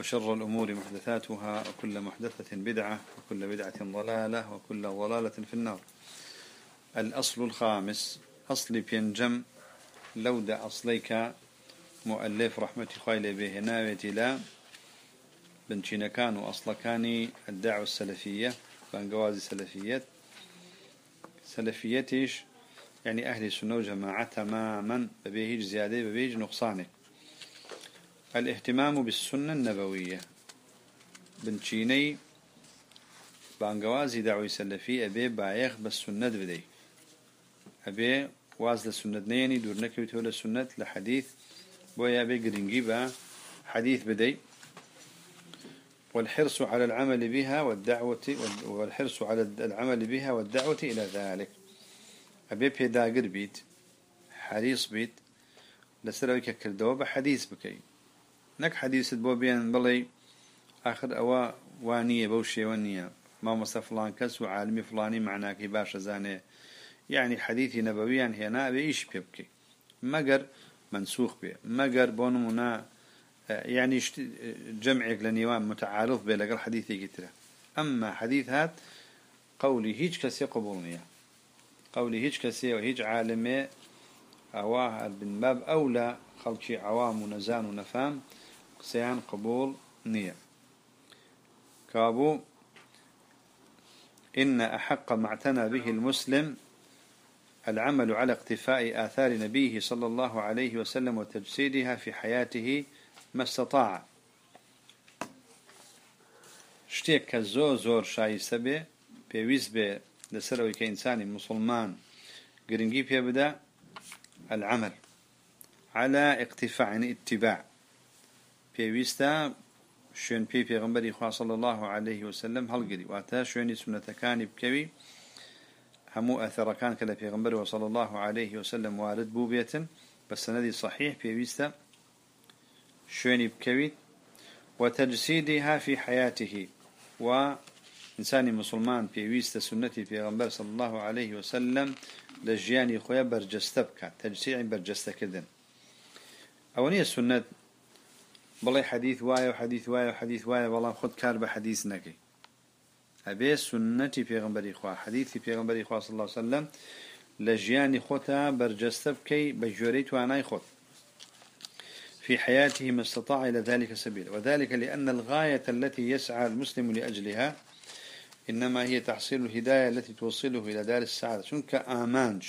وشر الأمور محدثاتها وكل محدثة بدعة وكل بدعة ضلالة وكل ضلالة في النار. الأصل الخامس أصل بينجم لود أصليك مؤلف رحمة خيل به ناوية لا بنشين كانوا أصل كاني الدعوة السلفية بانقوازي سلفية سلفيتش يعني أهل السنة وجماعة تماما ببيهج زيادة ببيهج نقصانك الاهتمام بالسنة النبوية. بنشيني بانقوازي دعوي سلفي أبي بايخ بالسنة بدي أبي واز للسنة نيني دور نكوي للسنة لحديث بويا أبي قرنجي با حديث بدي والحرص على العمل بها والدعوة والحرص على العمل بها والدعوة إلى ذلك. أبي بيدا قربيت حريص بيت لسرويك كردوه بحديث بكي نك حديث بو بين بلي آخر أوا وانية بوشي وانية ما مصر فلان كس وعالمي فلاني معناك باشا زاني يعني حديثي نبويا هنا بإيش بيبكي مقر منسوخ به مقر بونمنا يعني جمعك لنيوان متعارف به لقل حديثي قتله أما حديث هات قولي هيج كسي قبولنيا قولي هيج كسي وهيج عالمي أواه بن باب أولى خلقي عوام ونزان ونفام سيان قبول نية. كابو إن أحق ما اعتنى به المسلم العمل على اقتفاء آثار نبيه صلى الله عليه وسلم وتجسيدها في حياته ما استطاع. شتێک کە زۆر زۆر شایستە بێ پێویست بێ ئینسانی مسلمان گرنگی پێ العمل على اقتفاع يعني اتباع. پێویستە شوێن پێی پێغمبەری خوا صلی الله عليه وسلم هەڵگری. واتە شوێنی سنەتەکانی بکەوی. هەموو ئەثەرەکان کە لە پێغمبەر وصلى الله عليه وسلم وارد بوو بێتن بە سەنەدی صحیح پێویستە شوێنی بکەویت وتجسيدها في حياته وإنسان مسلمان بيويست سنتي في غنبر صلى الله عليه وسلم لجياني خويا برجستبك تجسيع برجست كذن أولي السنة بڵێ حديث وايا وحديث وايا وحديث وايا والله خد كار بحديث نكي أبي سنتي في غنبري خوا حديثي في غنبري خوا صلى الله عليه وسلم لجياني خوتا برجستبكي بجوريت واناي خود في حياته ما استطاع إلى ذلك سبيل وذلك لأن الغاية التي يسعى المسلم لأجلها إنما هي تحصيل الهداية التي توصله إلى دار السعادة. شنك آمانج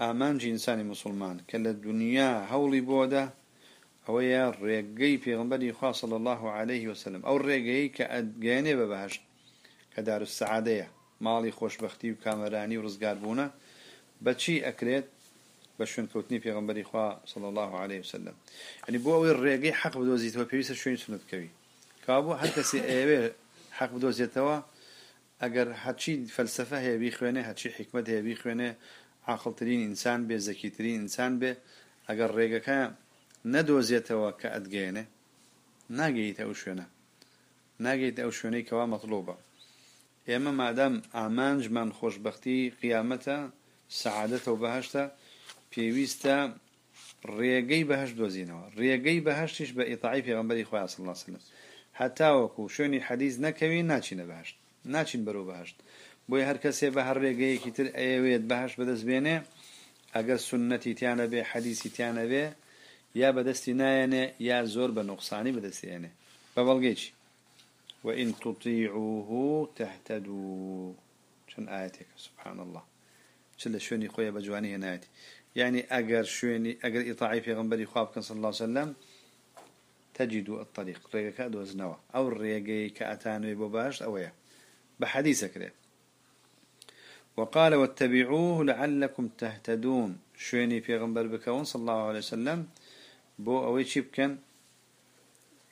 آمانج إنسان مسلمان كلا الدنيا هولي بودة ئەوەیە ڕێگەی پێغمبەری خواصل الله عليه وسلم. ئەو ڕێگەی کە ئەگەێنێ بە بەهشت کە دارسعادەیە ماڵی خۆشببختی و کامەرانی و ڕزگار بوونە بەچی ئەکرێت؟ بە شوێنکەوتنی پێغمبەری خوا صل الله عليه وسلم. ئەنی بۆ ئەوەی ڕێگەی حەق بدۆزیتەوە پێویستە شوێن سنتکەوی کابوو هەر کەسی ئێوێ حەق بدۆزیێتەوە ئەگەر هەچی فەلسفە هەیەبی خوێنێ هەچی حکمت هەیەبی خوێنێ عاقلترین ئینسان بێ زەکیترین ئینسان بێ ئەگەر ڕێگەکە نەدۆزێتەوە کە ئەدگەێنێ ناگەیتە ئەو شوێنە. ناگەیت ئەو شوێنەی کەوا مەطلوبە. ئێمە مادام ئامانجمان خۆشببختی قیامەتە سعادەتە و بەهشتا پێویستە ڕێگەی بەهش دۆزینەوە. ڕێگەی بەهشتیش بە ئیتعی پێغمبەری خۆیان سلاسن هەتاوەکو شوێنی حەدیز نەکەوی ناچینە بەهشت. ناچین بەرەو بەهشت. بۆی هەر کەسێ بە هەر ڕێگەیەکی تر ئەوێت بەهش بەدەستبێنێ ئەگەر سنەتی تیانە بێ حەدیسی تیانە بێ یا بەدەستی نایەنێ یا زۆر بە نقصانی بەدەستێنێ بە بەڵگەیچی وإن تطيعوه تهتدوا. شن آياتك؟ سبحان الله شل شوني خويا بجواني هناتي يعني أجر شويني أجر إطاعي في غنبري خواب صلى الله عليه وسلم تجد الطريق. ريقك أدوز نوا أو الريقي كأتانو بباش أويا بحديثك ليه وقال واتبعوه لعلكم تهتدون. شويني في غنبر بكون صلى الله عليه وسلم بۆ ئەوەی چی بکەن؟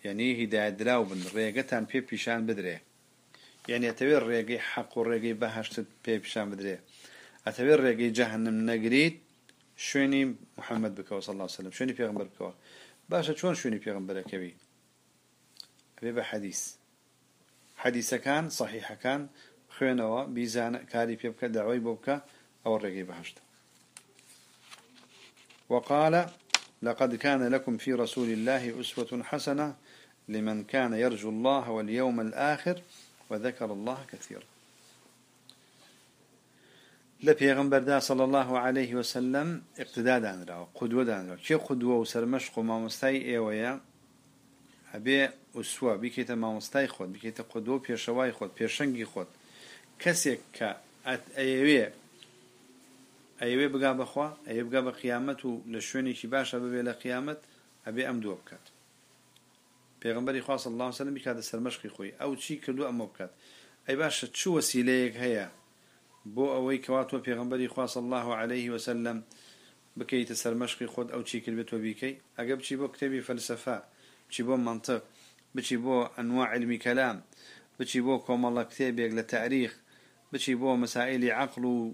یعنی هیدایدراو بن ڕێگەتان پێ پیشان بدرێ. یعنیەتەوێت ڕێگەی حەق و ڕێگەی بەهشتت پێ پیشان بدرێ. ئەتەوێت ڕێگەی جەهنم نەگریت شوێنی محەممەد بکەوە سەڵ وسلم شوێنی پێغمبەر بکەوە. باشە چۆن شوێنی پێغمبەرەکەوی ئەبێ بە حەدیث. حەدیسەکان سەحیحەکان خوێنەوە بیزانە کاری پێ بکە داوای بۆ بکە ئەو ڕێگەی بەهشتە وقالە لقد كان لكم في رسول الله أسوة حسنة لمن كان يرجو الله واليوم الآخر وذكر الله كثيرا. لبيغمبر دا صلى الله عليه وسلم اقتداء دانرا قدوة دانرا. كي قدوة وسرمشق وما مستي ايويا هبي أسوة بكيت ما مستي خود بكيت قدوة بيشواي خود بيشنگي خود كسيك كا ايويا ايويا بقى بخوا ايويا بقى بقيامته لشوني كي باشا ببي لقيامت هبي أمدو بكات پیغمبری خاص الله عليه وسلم بکات سرمشقی خوی أو چی کردو اما بکات ای باشه چو وسیله هيا بو اوي كواتو پیغمبری خاص الله عليه وسلم بكيت سرمشقي خود أو چی کرد تو بیکی اگه بچی بو كتابي فلسفه بچی بو منطق بچی بو انواع علمي كلام بچی بو كوم الله كتابي لتاريخ بچی بو مسائل عقل و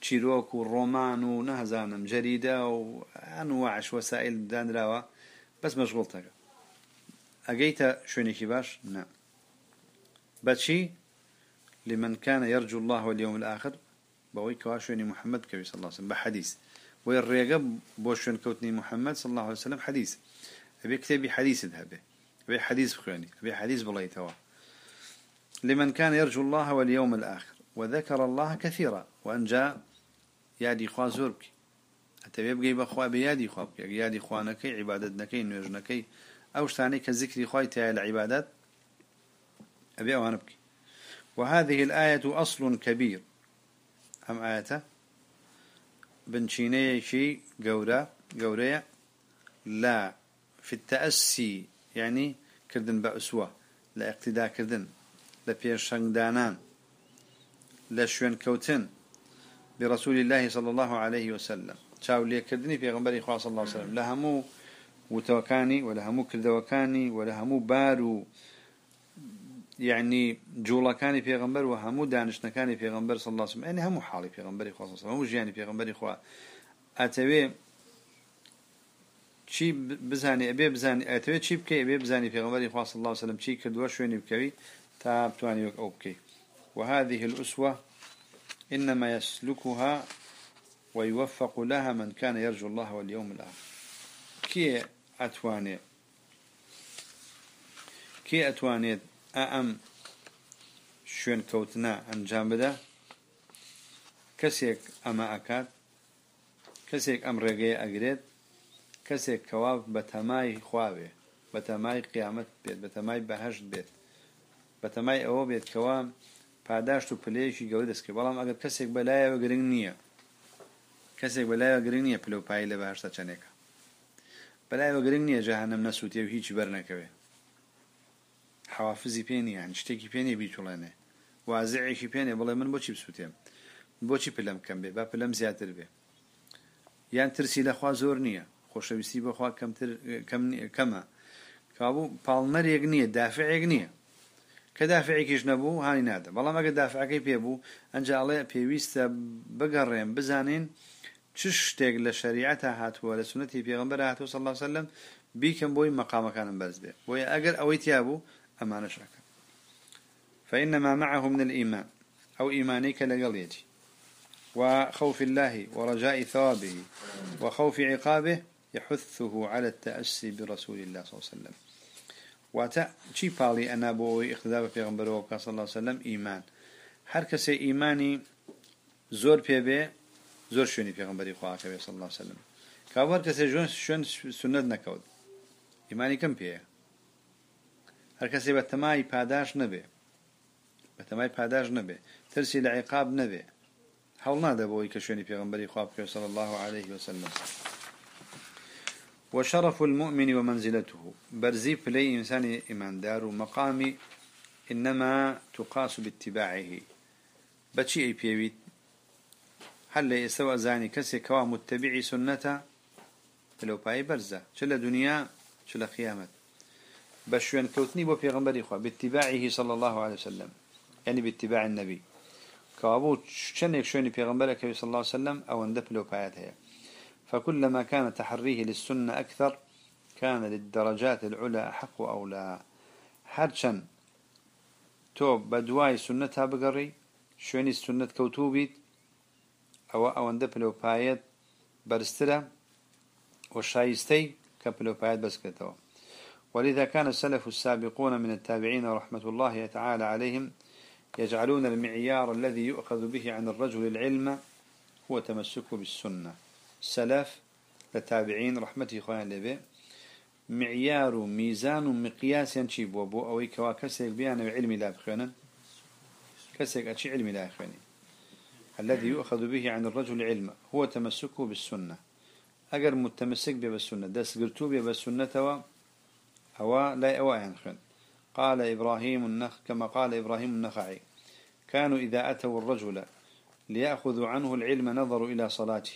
تشيروك ورومان ونهزانم جريدة وأنواع وسائل دانراوة بس مشغول تاكا أجيت شونيكي باش نعم باتشي لمن كان يرجو الله واليوم الآخر. بوي كواشوني محمد كبي صلى الله عليه وسلم. بحديث. والريقة بوشون كوتني محمد صلى الله عليه وسلم. حديث. أبي كتابي حديث ذهبه أبي حديث بخواني أبي حديث بلاي توا. لمن كان يرجو الله واليوم الآخر. وذكر الله كثيرا. وأن جاء يادي خوا زورك أتبي بقي بخوا بيادي خوا يادي خوانكي عبادتنكي نوجنكي أو شتاني كذكر خويتها العبادات أبي أو أنبكي وهذه الآية أصل كبير. أم آية بنشيني شي قورا قوريا لا في التأسي يعني كردن بأسوة لا اقتداء كردن لا بيرشنگ دانان لا شوين كوتن برسول الله صلى الله عليه وسلم. شاو لي كردني في غنبري صلى الله عليه وسلم. لهمو وتوكاني ولا همو كردوكاني ولا همو بارو يعني جولا كاني في غنبر وهمو دانشنا كاني في غنبر صلى الله عليه وسلم يعني همو حالي في غنبر خاصة صلى الله عليه وسلم همو جياني في غنبر خوا أتوي چی بزانی ابي بزانی اتوي چی بكي ابي بزانی في غنبر خوا صلى الله عليه وسلم چی كدوا شويني بكوي تا بتواني وك أوكي وهذه الأسوة إنما يسلكها ويوفق لها من كان يرجو الله واليوم الآخر. كي أتواني؟ كي أتواني أم شوين كوتنا أنجام بدا؟ كسيك أما أكاد؟ كسيك أم ريقية أقريد كسيك كوا بتماي خوابه بتماي قيامت بيت بتماي بهشت بيت بتماي أو بيت كوام پاداشت و پلەیەکی گەورە دەستکە بەڵام ئەگەر کەسێک بەلایەوە گرنگ نییە کەسێک بەلایەوە گرنگ نییە پلۆپایی لە باشتە چەندێکە. بەلایەوە گرنگ نییە جاهانم نەسووتێ و هیچی بەرنەکەوێ حوافزی پێنی یان شتێکی پێنێ بیتوڵێنێ. وازعێکی پێنێ بڵێ من بۆچی بسووتێم؟ بۆچی پلەم کەم بێ؟ با پلەم زیاتر بێ. یان ترسی لەخوا زۆر نییە خۆشەویستی بەخوا کەمتر کەمە. کابوو پاڵنەرێک نییە دافعێک نییە. کە دافعێکیش نەبوو هانی نادە بەڵام ئەگە دافعەکەی پێبوو ئەنجاڵێ پێویستە بگەڕێن بزانین چ شتێک لە شریعەتە هاتووە لە صلی الله عليه وسلم بیکەم بۆی مەقامەکانم بەرز بێ. بۆیە ئەگەر ئەوەی تیابوو ئەمانە شەکە فإنما معه من الإيمان أو إيمانيك لقليتي وخوف الله ورجاء ثوابه وخوف عقابه يحثه على التأسي برسول الله صلى الله عليه وسلم. واتا چی پاڵی ئەنا بۆ ئەوەی اقتدا بە پێغمبەرەوە صلی الله وسلم ئیمان؟ هەر کەسێ ئیمانی زۆر پێبێ زۆر شوێنی پێغمبەری خواکە بێ عليه وسلم کاوەر کەسێ ژۆن شوێن سنت نەکەوت. ئیمانی کەم پێەیە هەر کەسێ بە تەمای پاداش نەبێ. بە تەمای پاداش نەبێ. ترسی لە عیقاب نەبێ. هەڵ نادە بۆی کە شوێنی پێغمبەری خوا بکە صلی الله عليه وسلم وشرف المؤمن ومنزلته. برزي بلي إنسان إيمان دار ومقامي إنما تقاس باتباعه. بشي أي بيويت. هل يستوى زاني كسي كوا متبعي سنة؟ لو باي برزة. شل دنيا شل خيامة بشوين كوتني بو پیغمبر إخوة باتباعه صلى الله عليه وسلم. يعني باتباع النبي. كابو شنك شوني پیغمبرك صلى الله عليه وسلم؟ أو اندب له باياتها فكلما كان تحريه للسنة أكثر كان للدرجات العلى أحق أو لا. حرشا. توب بدواي سنتها بقري شوني السنة كوتوبيت أو أو اندب له بايات برسترا وشايستي كبلو بايات بس كتوا ولذا كان السلف السابقون من التابعين رحمة الله تعالى عليهم يجعلون المعيار الذي يؤخذ به عن الرجل العلم هو تمسكه بالسنة. السلف التابعين رحمته خوان لبي. معيار ميزان مقياس ينشيب وبو أو كوا كسيك بيان علم لا بخوانا كسيك أشي علم لا بخوانا الذي يؤخذ به عن الرجل علم. هو تمسكه بالسنة. أجر متمسك بالسنة. دس قرتو بالسنة هو لا أوائن خن قال إبراهيم النخ كما قال إبراهيم النخعي. كانوا إذا أتوا الرجل ليأخذوا عنه العلم نظروا إلى صلاته.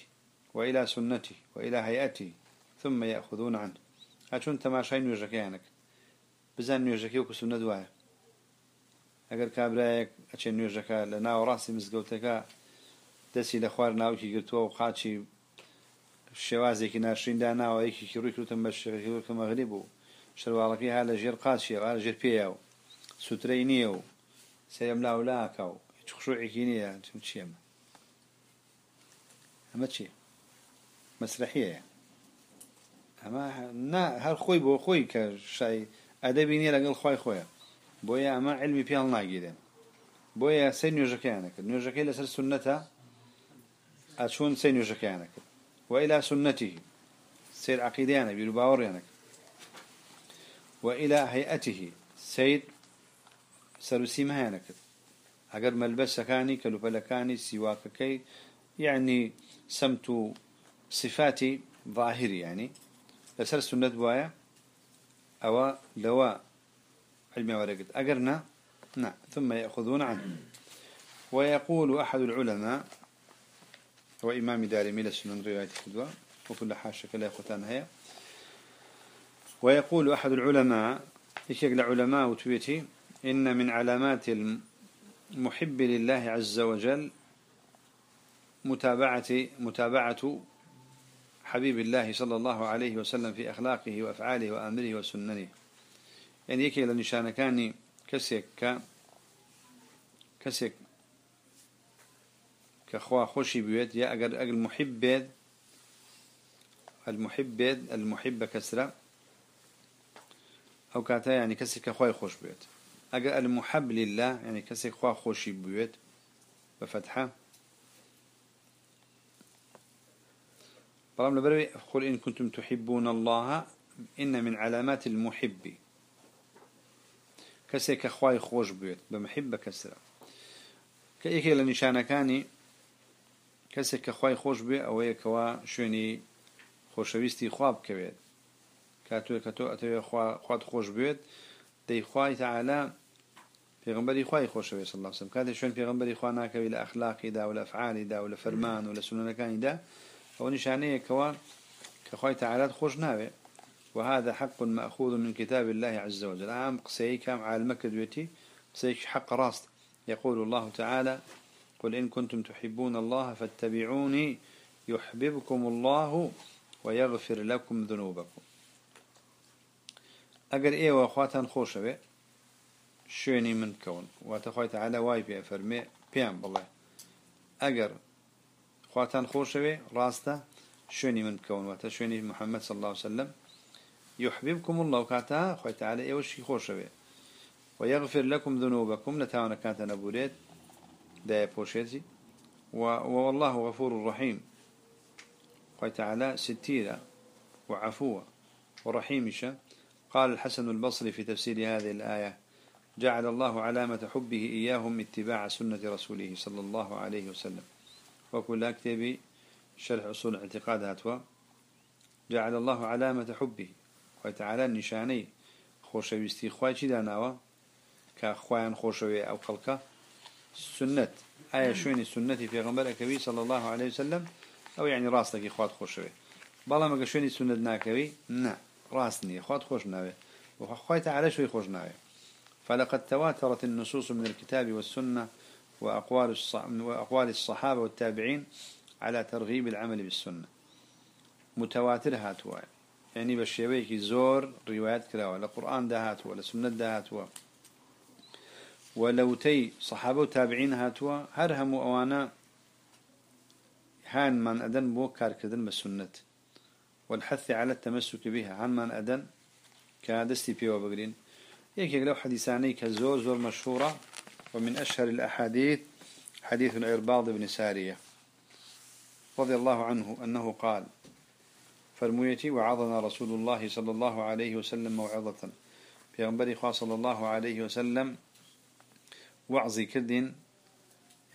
وإلى سنتي وإلى هيئتي ثم يأخذون عنه. هاتون تماشای نوێژەکەیانك بزان نوێژەکە وکو سنە دوایە ئەگەر کابراەک ئەچێ نوێژەکە لە ناو ڕاستی مزگەوتەکە دەستی لە خوار ناوکی گرتووە و قاچی شێوازێکی ناشریندا ناوە یەکێکی ڕووی کروتم بە شەکە مەغری بوو. شەرواڵەکەی ها لە ژێر قاچیە و ژێر پێە و سوترەی نییە و سەرم لاولاکە و هیچ خشوعێکی نییە. چیم چیەمە ئەمە چیە؟ چی مەسرحەیە ئەمە هەر خۆی بۆ خۆی کە شای ئەدەبی نیە لەگەڵ خی خۆیە. بۆیە ئەمە علمی پیاڵ ناگیرێن. بۆیە سەر نوێژەکەیانەکرد نوێژەکەی لەسەر سنەتە ئەچوون سەر نوێژەکەیانەکرد وإلى سنته سير عقيديانا بيرو باوريانك وإلى هيئته سير سروسي مهانك أقر ملبس كاني كلوبلكاني سواككي يعني سمت صفاتي ظاهري يعني. لسر السنة بوايا أو لواء علمي ورقت. أقرنا نعم ثم يأخذون عنه. ويقول أحد العلماء وإمام دارمي لسنن رواية كدوة وكل حاشة كلا يخوتان هي ويقول أحد العلماء يشيك علماء وتويتي؟ إن من علامات المحب لله عز وجل متابعة متابعة حبيب الله صلى الله عليه وسلم في أخلاقه وأفعاله وأمره وسننه. يعني يكي لنشان كاني كسيك كسيك كخوا خوشي بيت يا أجر أجر المحب المحب المحب كسرة. أو كاتا يعني كسر كخوا خوش بيت أجر المحب لله يعني كسر خوا خوشي بيت بفتحة. برام لبروي قل إن كنتم تحبون الله إن من علامات المحب. كسر كخواي خوش بيت بمحبة كسرة. كأيكي لنشانة كاني کە خی خۆش بێ ئەوەیە کەوا شوێنی خۆشەویستی خواب بکەوێت کاتوێ کە تۆ ئەتەوێ خوات خۆش بێت دەیخوای تەعالا پێغمبەری خوای خۆشەوێت صلی الله وسلم کاتێک شوێن پێغمبەری خوا ناکەوی لە ئەخلاقیدا و لە ئەفعالیدا و لە فەرمان و لە ئەو نیشانەیەکەوە کە خوای تەعالات خۆش ناوێت وهذا حق مأخوذ من كتاب الله عز وجل. عام قسيي كام عالمك دويتي قسيك حق راست. يقول الله تعالى قل إن كنتم تحبون الله فاتبعوني يحببكم الله ويغفر لكم ذنوبكم. أجر إيه وأخواتان خوشة بي شوني من كون وتخويت على واي بي فرمي بيان بالله أجر خواتان خوشة بي راسته شوني من كون وتشوني محمد صلى الله عليه وسلم. يحببكم الله على إيه وشي خوشة بي ويغفر لكم ذنوبكم نتاونا كانت نبوريت دا بوشيتي والله غفور رحيم. قال تعالى ستيرة وعفوة ورحيمشة قال الحسن البصري في تفسير هذه الآية جعل الله علامة حبه إياهم اتباع سنة رسوله صلى الله عليه وسلم. وكل أكتب شرح أصول اعتقاد هاتوا جعل الله علامة حبه وتعالى النشاني خوشويستي خواي داناوا كخوان خوشوي أو خلقه سنة آية شويني سنة في غنبر أكوي صلى الله عليه وسلم؟ أو يعني راسك إخوات خوش شوي بلا ما شويني سنة ناكوي نا راسني إخوات خوش ناوي وخوات على شوي خوش ناوي فلقد تواترت النصوص من الكتاب والسنة وأقوال, وأقوال الصحابة والتابعين على ترغيب العمل بالسنة. متواتر هاتوا. يعني بالشيويك زور روايات كلا ولا قرآن دهات ولا سنة دهات ولو تي صحابة وتابعين هاتوا. هرهم أوانا هان من أدن بو كاركردن بالسنة. والحث على التمسك بها. هان من أدن كا دستي پیو بگرین. يكي لو حديثاني ك زور زور مشهورة. ومن أشهر الأحاديث حديث العرباض بن سارية رضي الله عنه أنه قال فرميتي وعظنا رسول الله صلى الله عليه وسلم موعظة. في أنبري صلى الله عليه وسلم وعظي كردين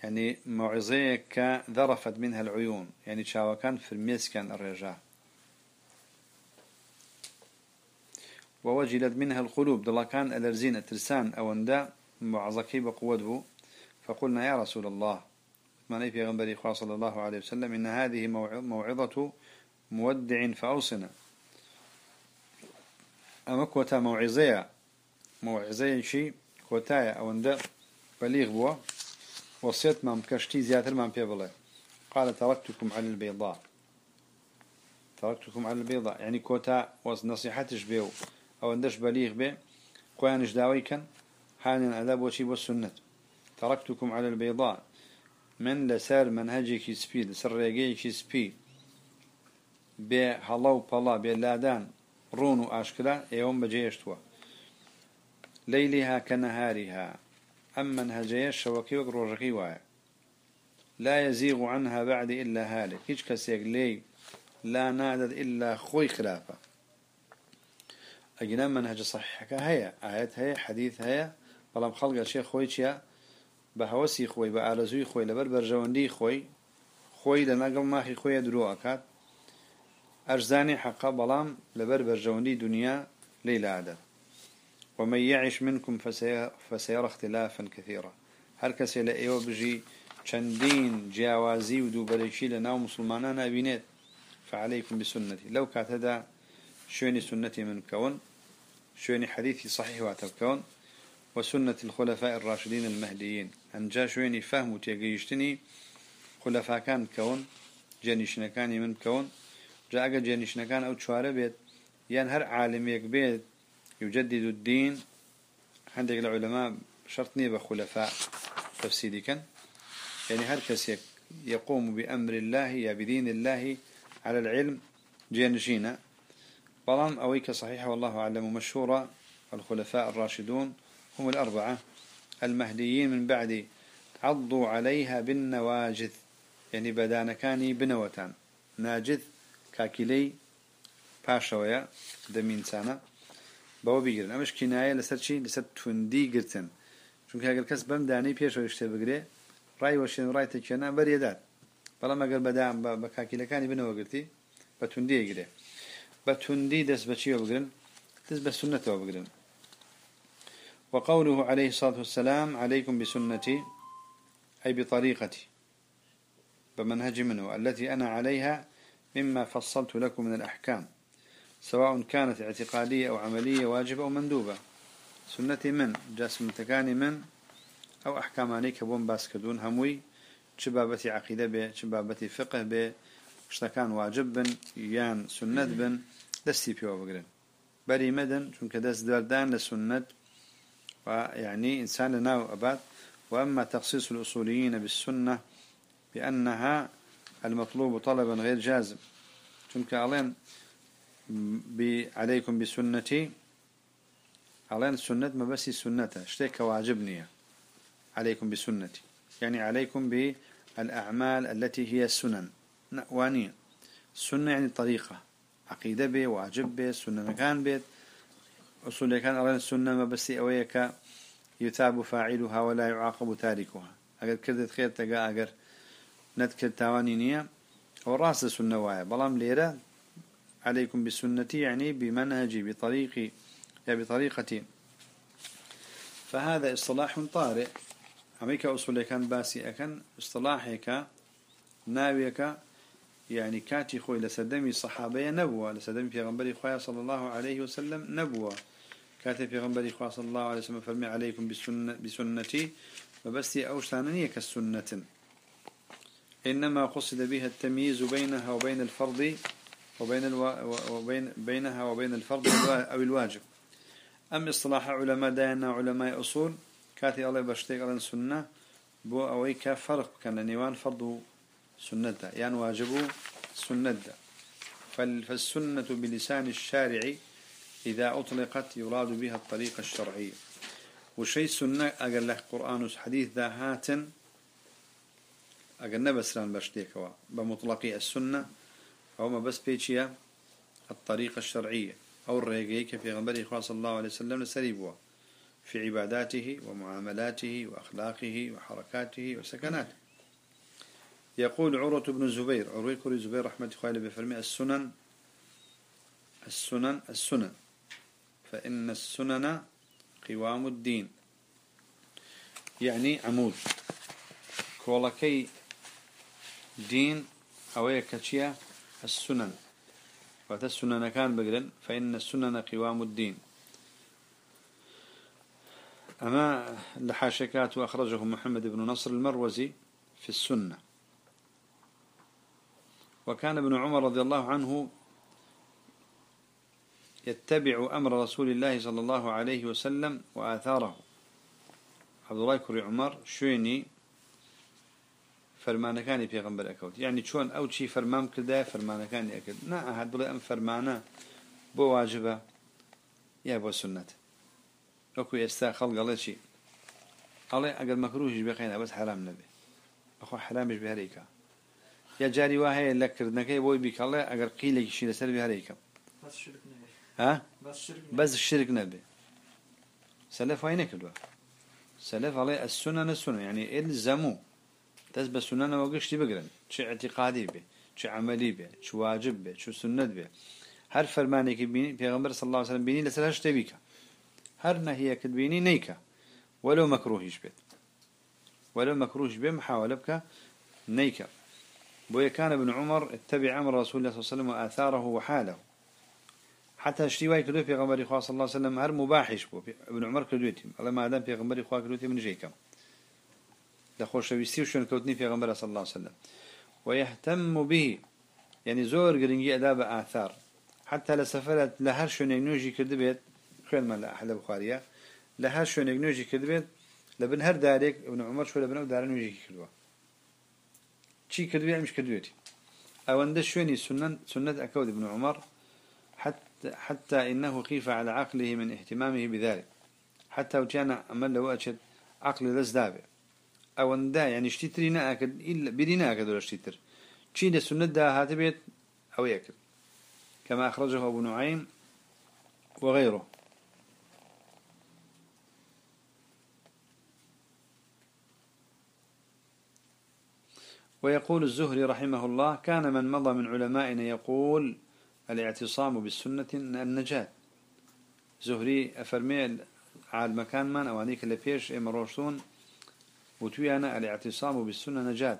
يعني موعظية كذرفت منها العيون يعني شاوكان في الميسكن الرجاء. ووجلت منها القلوب دلا كان الأرزين الترسان أو اندا معظكي بقوته. فقلنا يا رسول الله ما في غنبري صلى الله عليه وسلم إن هذه موعظة مودع فأوصنا. أما كوتا موعظية موعظية شيء كوتايا أو اندا بليغ بوا وصيت مام كشتي زياتر مام بيبلا قال تركتكم على البيضاء. تركتكم على البيضاء. يعني كوتا نصيحتش بيو. أو اندش بليغ بي قوانش داوي كان حان الأدب وشي والسنة. تركتكم على البيضاء. من لسار منهجي كي سبي لسر ريقي كي سبي بي هلاو بلا بي لادان. رونو أشكلا يوم بجيشتوا ليلها كنهارها. أما منهجي الشوكي وقروجكي واي. لا يزيغ عنها بعد إلا هالك. هيج كسيق لي لا نادد إلا خوي خلافة. أجنا منهج صحيح هي آيات هي حديث هي بلام خلق الشيخ خويتشيا بهوسي خوي بأرزوي خوي لبر برجواندي خوي خوي لنقل ماخي خوي درو أكاد أجزاني حقا بلام لبر برجواندي دنيا ليلة عدد ومن يعش منكم فسيرى اختلافا كثيرا هل كسي لأيوه بجي چندين جاوازي ودو بلشي لناو مسلمانان أبينيت فعليكم بسنتي لو كانت هذا شوني سنتي من كون شوني حديثي صحيح واتبكون وسنة الخلفاء الراشدين المهديين. أن جا شوني فهم وتيجيشتني خلفاء كان كون جانيشنا كان من كون. جاء جانيشنا كان أو تشوار بيت. يعني هر عالم يكبيت يجدد الدين. عندك العلماء شرطني بخلفاء تفسيري كان. يعني هر كس يقوم بأمر الله يا بدين الله على العلم جانشينا بلان أويك صحيحة والله أعلم مشهورة الخلفاء الراشدون. هم الأربعة المهديين من بعد عضوا عليها بالنواجذ. يعني بدانا كاني بنوتان. ناجذ كاكلي باشويا دمين سانا بەوە بیگرن ئەمەش کینایە لەسەر چی لەسەر توندی گرتن. چونکە ئەگەر کەس بەم دانەی پێشەوە شتێ بگرێ ڕای وەشێن ڕای تەکێنا بەرێدات بەڵام ئەگەر بەدام بە کاکیلەکانی بنەوە گرتی بە توندی گرێ بتندي دس بشيء بقرن دس بسنته بقرن وقوله عليه الصلاة والسلام عليكم بسنتي أي بطريقتي. بمنهج منه التي أنا عليها مما فصلت لكم من الأحكام سواء كانت اعتقادية أو عملية واجبة أو مندوبة. سنتي من جاس متكاني من أو أحكام عليك بون باسكدون هموي شبابتي عقيدة به شبابتي فقه به اشتكان واجب بن يان سنت بن دستي بيو بقرن بري مدن چونك دست دردان لسنة ويعني إنسان لناو أباد وأما تخصيص الأصوليين بالسنة بأنها المطلوب طلبا غير جازم. چونك علين عليكم بسنتي. علين السنة ما بس السنة اشتيك واجبني عليكم بسنتي. يعني عليكم بالأعمال التي هي السنن وانية السنة يعني طريقة. عقيدة به واجب به سنة كان بيت. أصول كان أرين السنة ما بس أويك يتاب فاعلها ولا يعاقب تاركها. أجر كردت خير تجا أجر نذكر توانينية وراس السنة وايا بلام ليرة عليكم بسنتي يعني بمنهجي بطريقي يا بطريقتي. فهذا اصطلاح طارئ. أمريكا أصول كان باسي أكن اصطلاحك ناويك يعني كاتي خوي لسدمي صحابية نبوة لسدمي في غنبري خويا صلى الله عليه وسلم نبوة. كاتب في غنبري صلى الله عليه وسلم فرمي عليكم بسنة بسنتي وبس أوشانني كالسنة. إنما قصد بها التمييز بينها وبين الفرض وبين ألو... وبين بينها وبين الفرض أو الواجب. أم اصطلاح علماء داينا علماء أصول؟ كاتي الله بشتيق على السنة بو أويك فرق كان نيوان فرض سنة. يعني واجب سنة. فالسنة بلسان الشارع إذا أطلقت يراد بها الطريقة الشرعية وشيء سنة أقل له قرآن حديث ذا هاتن. أقل نبسران بشتيكوا بمطلقي السنة أو ما بس بيتشيا الطريقة الشرعية أو الرقيق في غنبري صلى الله عليه وسلم لسريبوا في عباداته ومعاملاته وأخلاقه وحركاته وسكناته. يقول عروة بن الزبير عروة بن زبير رحمة الله بفرمي السنن السنن السنن. فإن السنن قوام الدين. يعني عمود. كولكي دين أو يكتشيا السنن. السنن كان بقرن فإن السنن قوام الدين. أما لحاشكات وأخرجه محمد بن نصر المروزي في السنة. وكان ابن عمر رضي الله عنه يتبع أمر رسول الله صلى الله عليه وسلم وآثاره. عبد الله كري عمر شويني فرمان كان في غنبر أكوت. يعني شون أو شيء فرمان كده فرمان كان أكد نا أحد بلا أم فرمانه بو واجبه يا بو سنة أكو يستا خلق الله شيء الله أقل مكروه بقينا بس حرام نبي. أخو حرام بهريكا يا جاري واهي لك كردنكي بوي بك الله أقل قيلك شيء لسر بهريكا بس شرك نبي. ها؟ بس شرك نبي. بس سلف وين كدوا سلف عليه السنن السنن يعني الزموا تسبى السنن وقشتي بقرن. شو اعتقادي به شو عملي به شو واجب به شو سنة به هر فرماني كبيني بيغمبر صلى الله عليه وسلم بيني لسلهش تبيك هر نهي كدبيني نيكا ولو مكروهش بيت. ولو مكروهش بيه محاولة بك نيكا بويا كان ابن عمر اتبع أمر رسول الله صلى الله عليه وسلم وآثاره وحاله. حتى اشتواي كدو في غمبري خواه صلى الله عليه وسلم هر مباحش بو. ابن عمر كدوتي الله ما دام في غمبري خواه كدوتي من جيكم. لخوش ويستي وشون كوتني في غمبري صلى الله عليه وسلم. ويهتم به. يعني زور قرنجي أداب آثار. حتى لسفرت لهر شون ينوجي كدبيت خير ما لا أحلى بخارية لهر شون ينوجي كدبيت لبن هر دارك ابن عمر شو لبن دار نوجي كدوا شي كدبيت مش كدبيتي أو عند شوني سنة سنة أكود ابن عمر حتى حتى إنه خيف على عقله من اهتمامه بذلك. حتى وكان أمل لو أشد عقل لزدابه أو أن دا يعني اشتتري ناكد إلا بدي ناكد ولا اشتتر شيء ده سنة دا هاتبيت أو يأكل كما أخرجه أبو نعيم وغيره. ويقول الزهري رحمه الله كان من مضى من علمائنا يقول الاعتصام بالسنة النجاة. زهري أفرمي على المكان من أو هذيك اللي فيش إما روشون وتويانا الاعتصام بالسنة نجاة.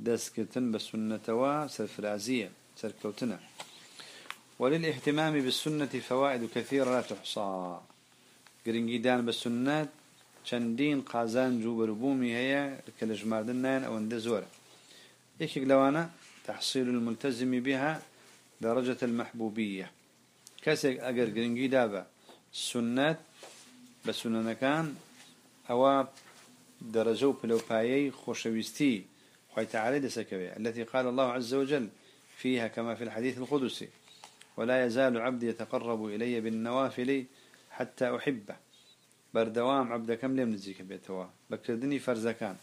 دسكتن بالسنة وا سرفرازية سركوتنا. وللإهتمام بالسنة فوائد كثيرة لا تحصى. قرنجيدان بالسنة چندين قازان جو بربومي هي كالجماردنان أو اندزورة. يكيك لوانا تحصيل الملتزم بها درجة المحبوبية. كسك أجر قرنجي دابا سنة بسنة كان أو درجة بلوبايي خوشويستي. خوي تعالى دسكوي التي قال الله عز وجل فيها كما في الحديث القدسي. ولا يزال عبدي يتقرب إلي بالنوافل حتى أحبه. بردوام عبد كم لم نزيك بيتوا؟ بكردني فرزكان.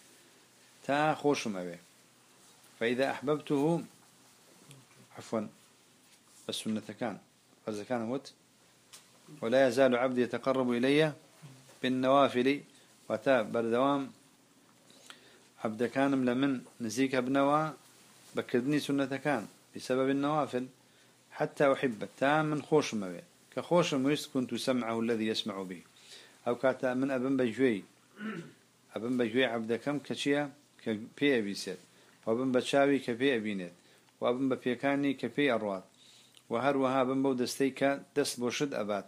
تا خوش مبي فإذا أحببته عفوا السنة كان فرزكان موت ولا يزال عبدي يتقرب إلي بالنوافل. وتا بردوام عبد كان لمن نزيك بنوا بكردني سنة كان بسبب النوافل حتى أحب تام من خوش مبي كخوش ميست كنت سمعه الذي يسمع به. أو كاتا من أبن بجوي. أبن بجوي عبد كم كشيا كبي أبيسات وأبن بتشاوي كبي أبينات وأبن ببيكاني كبي أروات وهر وها أبن بو دستيكا دست بوشد أبات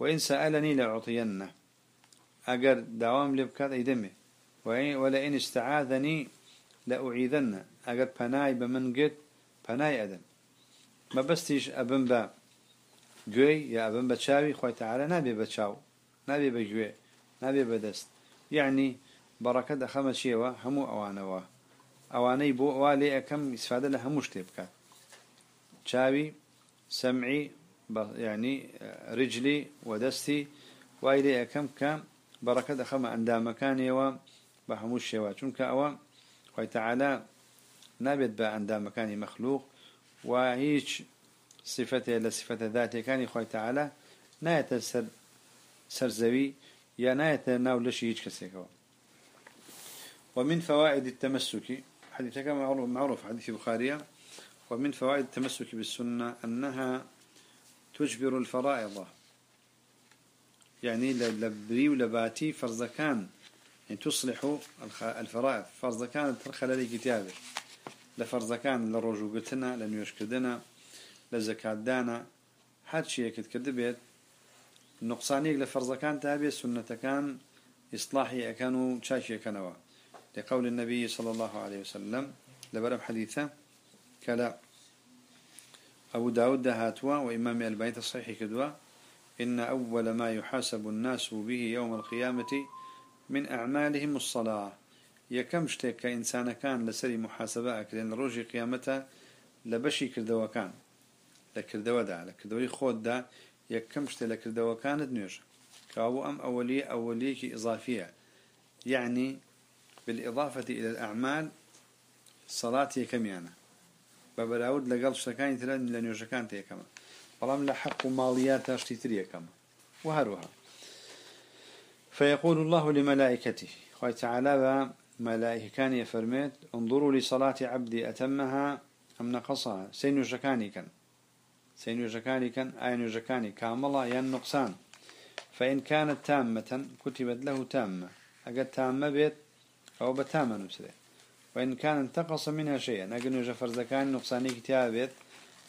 وإن سألني لأعطينه أجر دوام لبكات أيدمه ولئن استعاذني لأعيذنه أجر بناي بمن قد بناي أدم ما بستيش أبن با جوي يا أبن بتشاوي خوي تعالى نبي بتشاو نبي بجوي نبي بدست يعني بركة خمس شيء همو أوانوا أواني بو والي أكم استفادة لها مشتبكات شاوي سمعي يعني رجلي ودستي وإلي أكم كم بركة خما عند مكاني و بحموش شوا چونك أوا خوي تعالى نبت با عند مكاني مخلوق وهيج صفته لصفة ذاته كان خوي تعالى نايت سر سرزوي يا نايت ناولش هيج كسيكوا ومن فوائد التمسك. حديث كما معروف حديث البخاري ومن فوائد التمسك بالسنة أنها تجبر الفرائض. يعني لبري ولباتي فرض كان. يعني تصلح الفرائض. فرض كان ترخل لي كتابه لفرض كان لرجو قتنا لنيوش كدنا لزكاة دانا. حد شيء كد بيت نقصانيك لفرض كان تابع سنة كان إصلاحي كانوا شاشي كانوا. لقول النبي صلى الله عليه وسلم لبرم حديثة كلا أبو داود هاتوا وإمام البيت الصحيح كدوا إن أول ما يحاسب الناس به يوم القيامة من أعمالهم الصلاة. يكم شتك إنسان كان لسري محاسبة لأن روجي قيامته لبشي كردوا كان لكردوا دا لكردوا خود دا يكم شتك لكردوا كانت نيوش كاو أم أولية أولية إضافية. يعني بالإضافة إلى الأعمال صلاة كم يعني ببراود لقل شتكان تلان لنيوشكان تيكما بلام لحق ماليات أشتي كما. وهروها. فيقول الله لملائكته خوي تعالى ملائكان يفرميت انظروا لصلاة عبدي أتمها أم نقصها؟ سين جكاني كان. سين جكاني كان أين جكاني كاملة ين نقصان. فإن كانت تامة كتبت له تامة. أقد تامة بيت أو بتامة نفسه وإن كان انتقص منها شيئا أقل جفر زكاني نقصاني كتابت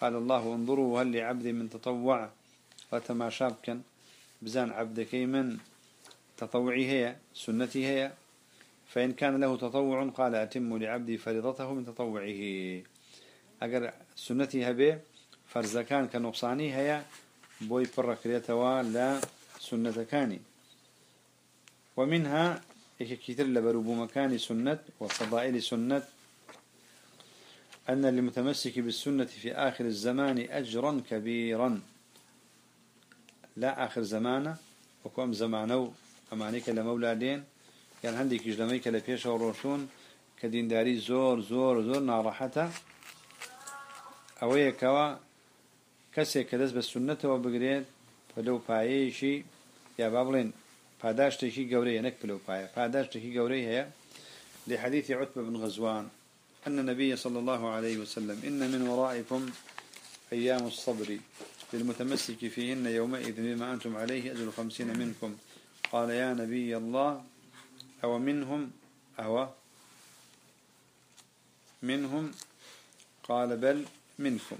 قال الله انظروا هل لعبد من تطوع؟ وتما شابكا بزان عبدك من تطوعي هي سنتي هي. فإن كان له تطوع قال أتم لعبدي فريضته من تطوعه. أجر سنتي هبه فرزكان كنقصاني هي. بوي بركريتوا لا سنة كاني ومنها إيش كتير لبربو مكان سنة وفضائل سنة. أن للمتمسك بالسنة في آخر الزمان أجرا كبيرا. لا آخر زمانه وكم زمانه أمانيك لمولادين يعني عندك جلميك لبيش وروشون. كدين داري زور زور زور نارحته أويه كوا كسي كدس بالسنة وبقرين فلو بايشي يا بابلين. پاداشتێکی گەورەیە نەک پلو پایە پاداشتێکی گەورەی هەیە لحديث عتبة بن غزوان. أن النبي صلى الله عليه وسلم إن من ورائكم أيام الصبر للمتمسك فيهن يومئذ بما أنتم عليه أجل خمسين منكم. قال يا نبي الله أو منهم أو منهم قال بل منكم.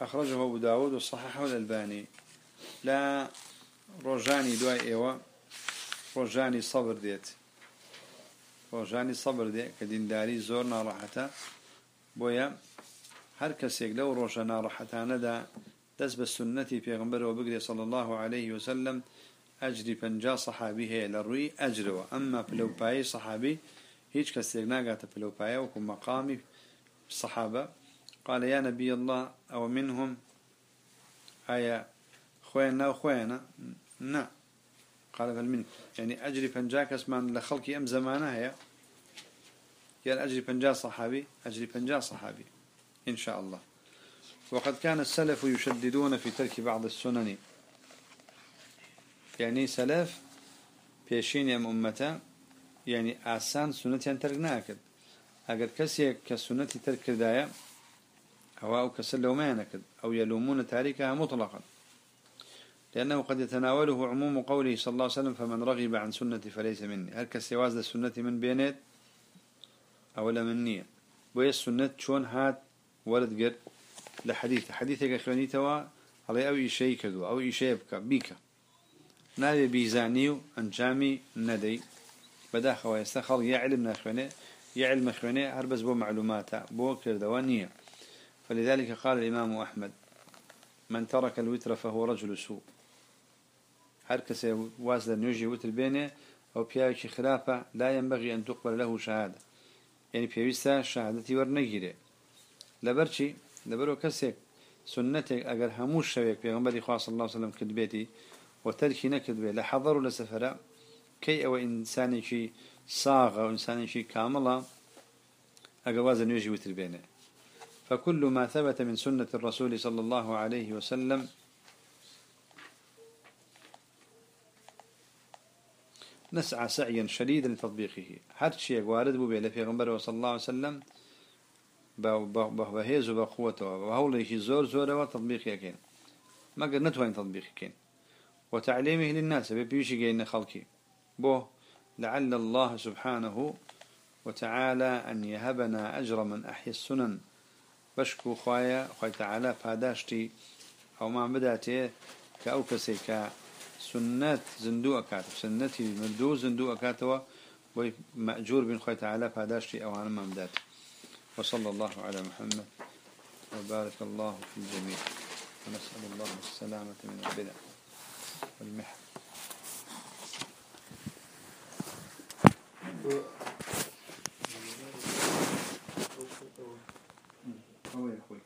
أخرجه أبو داود وصححه الألباني. لا روجاني دواي ايوا روجاني صبر ديت روجاني صبر ديت كدينداري زورنا راحتا بويا هر كسيك لو روجانا راحتا ندا دس بالسنة في غنبر وبقري صلى الله عليه وسلم أجري بنجا صحابي هي لروي أجروا أما بلو باي صحابي هيج كسيك ناقات بلو باي وكم مقامي الصحابة قال يا نبي الله أو منهم؟ آية خوينا وخوينا نا. قال منك؟ يعني أجري فنجاك اسمان لخلقي أم زمانها هي يعني أجري فنجا صحابي أجري فنجا صحابي. إن شاء الله. وقد كان السلف يشددون في ترك بعض السنن. يعني سلف بيشين يا أمتا يعني آسان سنة ترك ناكد أقد كسي كسنة ترك دايا أو أو كسلوا ما ينكد أو يلومون تاركها مطلقا. لأنه قد يتناوله عموم قوله صلى الله عليه وسلم فمن رغب عن سنتي فليس مني. هل كالسواز السنة من بينات أو لا وهي السنة شون هات ولد قر لحديث حديثك خوانيتوا على أو شيء كذو أو شيء بك بيك. نادي بيزانيو أنجامي ندي. بداخل ويستخل يعلم نخوانه يعلم نخوانه هربز بو معلوماته بو كردوانية فلذلك قال الإمام أحمد من ترك الوتر فهو رجل سوء. هركس وازل نيجي وتر بينه أو بياكي خلافة لا ينبغي أن تقبل له شهادة. يعني بيوستا شهادتي ورنجيره لبرشي لبرو كسيك سنتك أجر هموش شويك بيغنبري خاص الله وسلم كدبيتي وتركي نكدبي لحضر ولا سفراء كي أو إنسان شي صاغة أو إنسان شي كاملة أجواز يجي وتر بينه فكل ما ثبت من سنة الرسول صلى الله عليه وسلم نسعى سعيا شديدا لتطبيقه. هر شيء وارد بو بيلا پیغمبر صلى الله عليه وسلم بهيز وبقوته وهوله زور زور وتطبيق يكين ما قد نتوين تطبيق يكين وتعليمه للناس بيبيشي جينا خلقي بو لعل الله سبحانه وتعالى أن يهبنا أجر من أحيا السنن بشكو خوايا خوايا تعالى فاداشتي أو ما بدأتي كأوكسي سنات زندو أكاد سنتي مردو زندو أكاد ومأجور بن خوي تعالى فهداشتي أو عن ممدات وصلى الله على محمد وبارك الله في الجميع ونسأل الله السلامة من البدع والمحن Oh, yeah, quick.